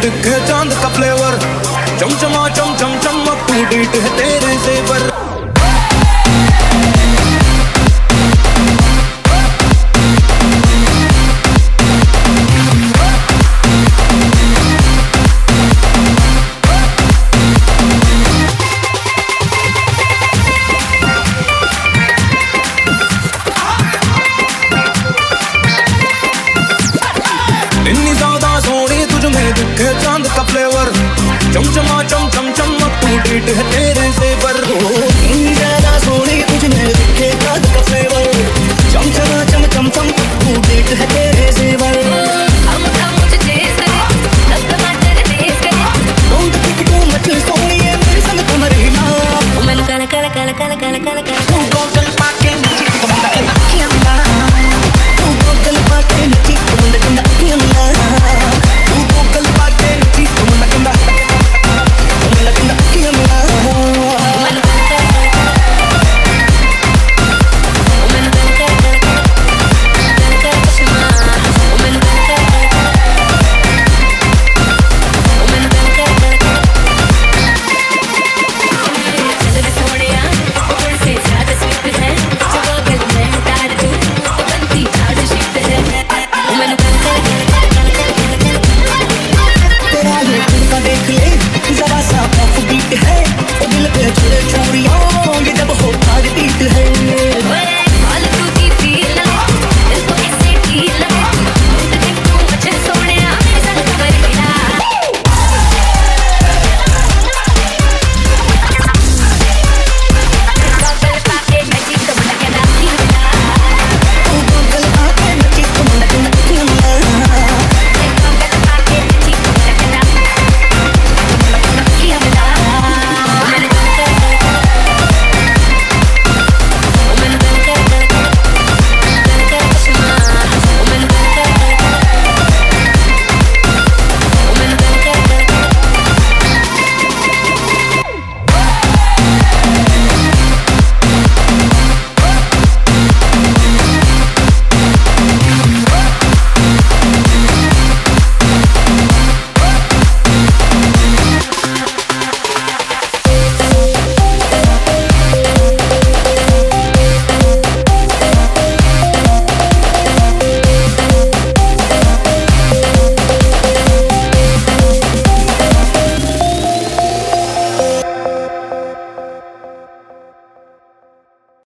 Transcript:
में दिखे चाँद का फ्लेवर। चमचमा चमचम चम चमक टू डीट है चमचमा चमचम चम तू डीट है तेरे से बर जरा सोनी तुझने दिखे काद का फ्लेवर चमचमा चम चम चम तू डीट है तेरे से बर सोनी मेरे संग तुम रहना। मैंने कल कल कल कल कल कल कल तू गोगल पाके